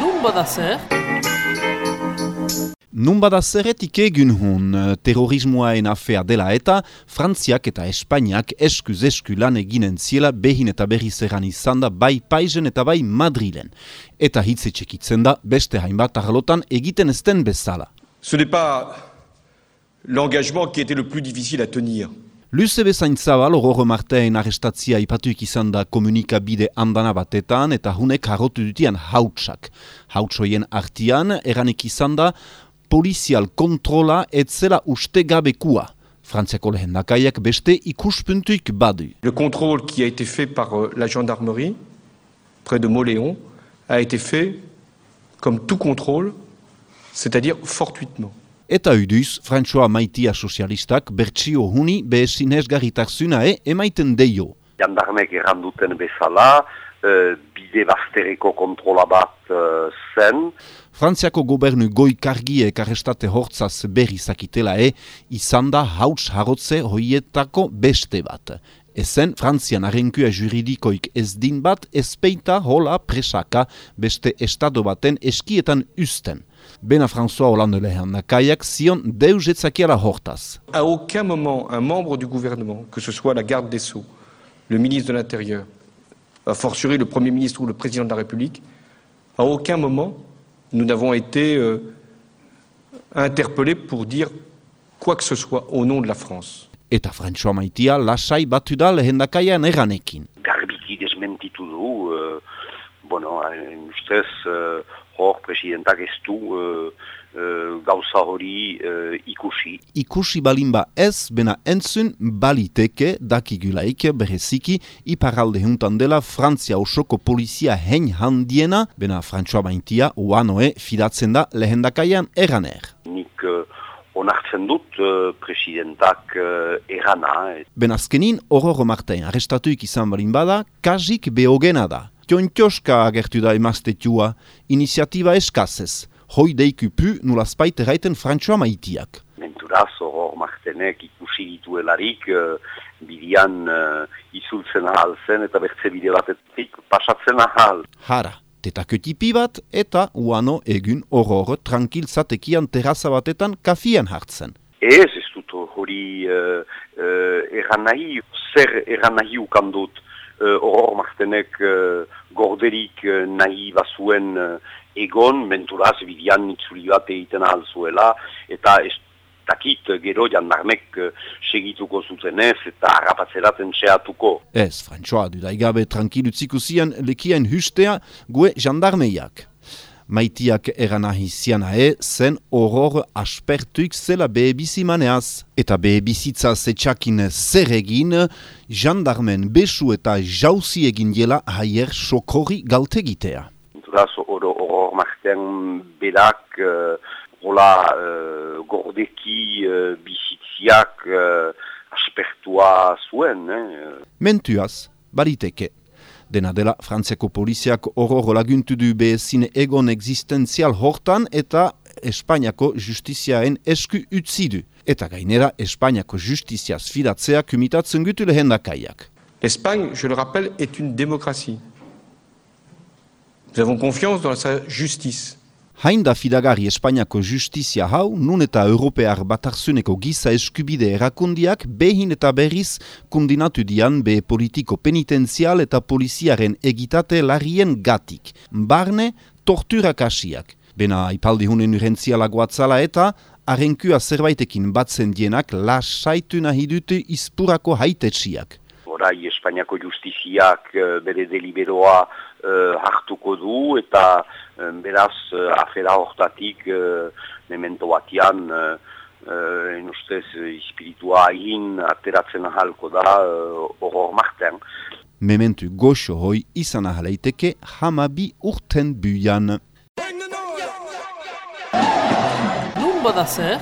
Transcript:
Nun bada zer? Nun bada zerretik egun hun eh, terrorismoaen afea dela eta Frantziak eta Espainiak eskuz esku lan eginen ziela behin eta berri zerran izan da bai Paizen eta bai Madrilen. Eta hitze txekitzen da beste hainbat arlotan egiten ezten bezala. Ce n'est pas l'engagement qui était le plus difficile à tenir. Luze bezain zabal horro martean arrestatzia ipatuik izan da komunikabide andana batetan eta hunek harrotu dutian hautsak. Hautsoien artian eranek izan da polizial kontrola etzela uste gabekua. Frantziako lehendakaiak beste ikuspuntuik badu. Le contrôle qui a été fait par euh, la gendarmerie, près de Moléon, a été fait comme tout contrôle, c'est-à-dire fortuitement. Eta uduz, Frantsoa maitia sozialistak bertsio huni behezin esgarritarzunae emaiten deio. jandarmek erranduten bezala, eh, bide baztereko kontrola bat eh, zen, Frantziako gobernu goi kargiek arrestate hortzaz berri zakitela e, izan da hauts harrotze hoietako beste bat. Ezen, Frantzian arrenkua juridikoik ez hola presaka beste François Hollande. À aucun moment, un membre du gouvernement, que ce soit la garde des Sceaux, le ministre de l'Intérieur, a fortiori le Premier ministre ou le Président de la République, à aucun moment, nous n'avons été euh, interpellés pour dire quoi que ce soit au nom de la France. Eta Frantsoa maitia lasai batu da lehendakaian eranekin. garbiki desmentitu du, eh, bueno, hain ustez, eh, hor presidentak ez du eh, eh, gauza hori eh, ikusi. ikusi balinba ez, bena entzun baliteke dakigulaik bereziki iparalde juntan dela Frantzia osoko polizia hein handiena, bena Frantsoa baintia uanoe fidatzen da lehendakaian eraner. Onartzen dut eh, presidentak eh, erana, eh, Ben azkenin horro martein arrestatuik izan balin bada, kasik behogena da. Tiontioska agertu da emaztetua, iniziatiba eskazez, hoi deikupu nulazpait eraiten Frantsoa maitiak. menturaz hor martenek ikusi dituelarik eh, bidian eh, izultzen ahal zen eta bertze bide batetik pasatzen ahal. Hara, tetaketipi bat eta uano egun horor tranquil zatekian terraza batetan kafian hartzen. Ez, ez dut hori uh, uh, erran nahi, zer erran nahi ukan dut uh, horor martenek uh, gorderik uh, nahi bazuen uh, egon, menturaz bidian itzuli bat egiten ahal zuela, eta ez dakit gero jandarmek uh, segituko zutenez eta harrapatzeraten txeatuko. Ez, Frantsoa, dudaigabe tranquil utziko zian lekiain hustea gue jandarmeiak. Maitiak eranahi zianae zen horor aspertuik zela behebizimaneaz. Eta behebizitza zetxakin zer egin, jandarmen besu eta jauzi egin dela haier sokorri galtegitea. Hor horor marten berak uh, hola uh, gordeki uh, bizitziak uh, aspertua zuen, eh? Mentuaz, baliteke. Dena dela, Frantziako poliziak horor laguntu du behezin egon existenzial hortan eta Espainiako justiziaen esku utzi du. Eta gainera, Espainiako justiziaz fidatzea kumitatzen gutu lehendakaiak. L'Espagne, je le rappelle, est une démocratie. Nous avons confiance dans sa justice. Hain da fidagari Espainiako justizia hau, nun eta Europear batarzuneko giza eskubide erakundiak behin eta berriz kundinatu dian be politiko penitenzial eta poliziaren egitate larrien gatik. Barne, tortura kasiak. Bena ipaldi hunen urentziala guatzala eta arrenkua zerbaitekin batzen dienak lasaitu nahi dute izpurako haitetxiak. Orai Espainiako justiziak eh, bere deliberoa eh, hartuko du eta eh, beraz afera hortatik memento batian eh, en ustez espiritua egin ateratzen ahalko da eh, horor marten. Mementu goxo hoi izan ahaleiteke hamabi urten buian. Nun bada zer?